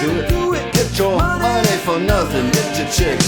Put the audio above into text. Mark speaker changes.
Speaker 1: do it. Get your money for nothing, get your chicks